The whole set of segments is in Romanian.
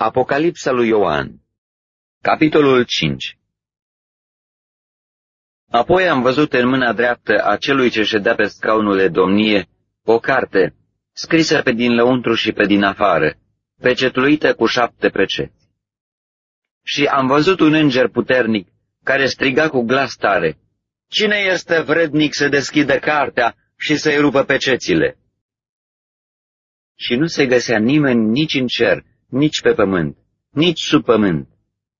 Apocalipsa lui Ioan Capitolul 5 Apoi am văzut în mâna dreaptă a celui ce ședea pe scaunul de domnie o carte, scrisă pe din lăuntru și pe din afară, pecetluită cu șapte peceți. Și am văzut un înger puternic care striga cu glas tare, Cine este vrednic să deschidă cartea și să-i rupă pecețile? Și nu se găsea nimeni nici în cer, nici pe pământ, nici sub pământ,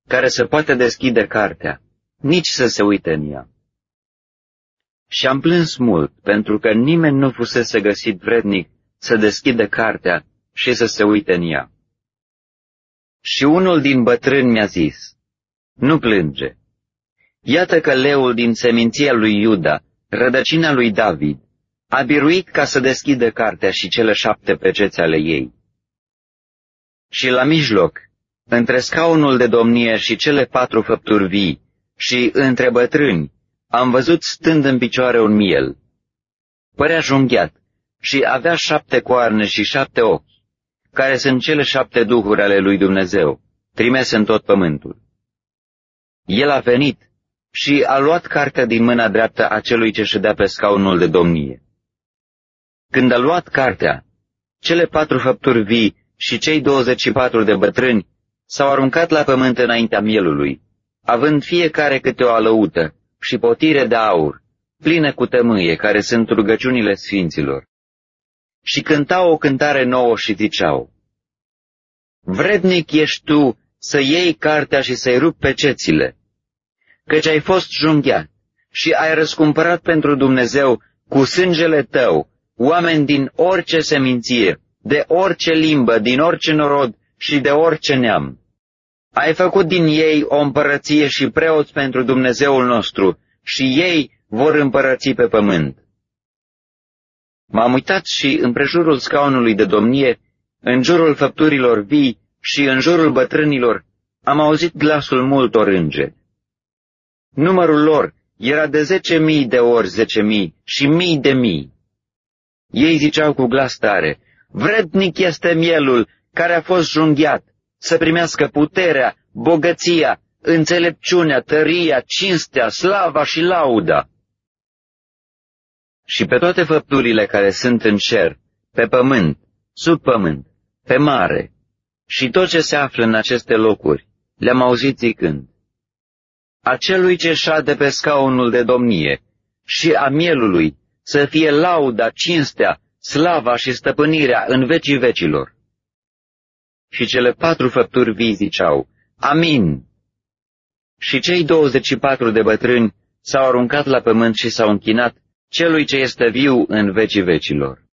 care să poată deschide cartea, nici să se uite în ea. Și am plâns mult, pentru că nimeni nu fusese găsit vrednic să deschidă cartea și să se uite în ea. Și unul din bătrâni mi-a zis, nu plânge. Iată că leul din seminția lui Iuda, rădăcina lui David, a biruit ca să deschidă cartea și cele șapte peceți ale ei. Și la mijloc, între scaunul de domnie și cele patru făpturi vii, și între bătrâni, am văzut stând în picioare un miel. Părea junghiat și avea șapte coarne și șapte ochi, care sunt cele șapte duhuri ale lui Dumnezeu, trimise în tot pământul. El a venit și a luat cartea din mâna dreaptă a celui ce ședea pe scaunul de domnie. Când a luat cartea, cele patru făpturi vii și cei 24 de bătrâni s-au aruncat la pământ înaintea mielului, având fiecare câte o alăută și potire de aur, pline cu tămâie, care sunt rugăciunile sfinților. Și cântau o cântare nouă și ziceau, Vrednic ești tu să iei cartea și să-i rupi pecețile, căci ai fost junghiat și ai răscumpărat pentru Dumnezeu cu sângele tău oameni din orice seminție, de orice limbă, din orice norod și de orice neam. Ai făcut din ei o împărăție și preoți pentru Dumnezeul nostru și ei vor împărăți pe pământ. M-am uitat și împrejurul scaunului de domnie, în jurul făpturilor vii și în jurul bătrânilor, am auzit glasul multor îngeri. Numărul lor era de zece mii de ori zece mii și mii de mii. Ei ziceau cu glas tare, vrednic este mielul care a fost junghiat să primească puterea, bogăția, înțelepciunea, tăria, cinstea, slava și lauda. Și pe toate făpturile care sunt în cer, pe pământ, sub pământ, pe mare, și tot ce se află în aceste locuri, le-am auzit zicând, Acelui ce șade pe scaunul de domnie și a mielului să fie lauda, cinstea, slava și stăpânirea în vecii vecilor. Și cele patru făpturi vii ziceau, Amin. Și cei 24 de bătrâni s-au aruncat la pământ și s-au închinat celui ce este viu în vecii vecilor.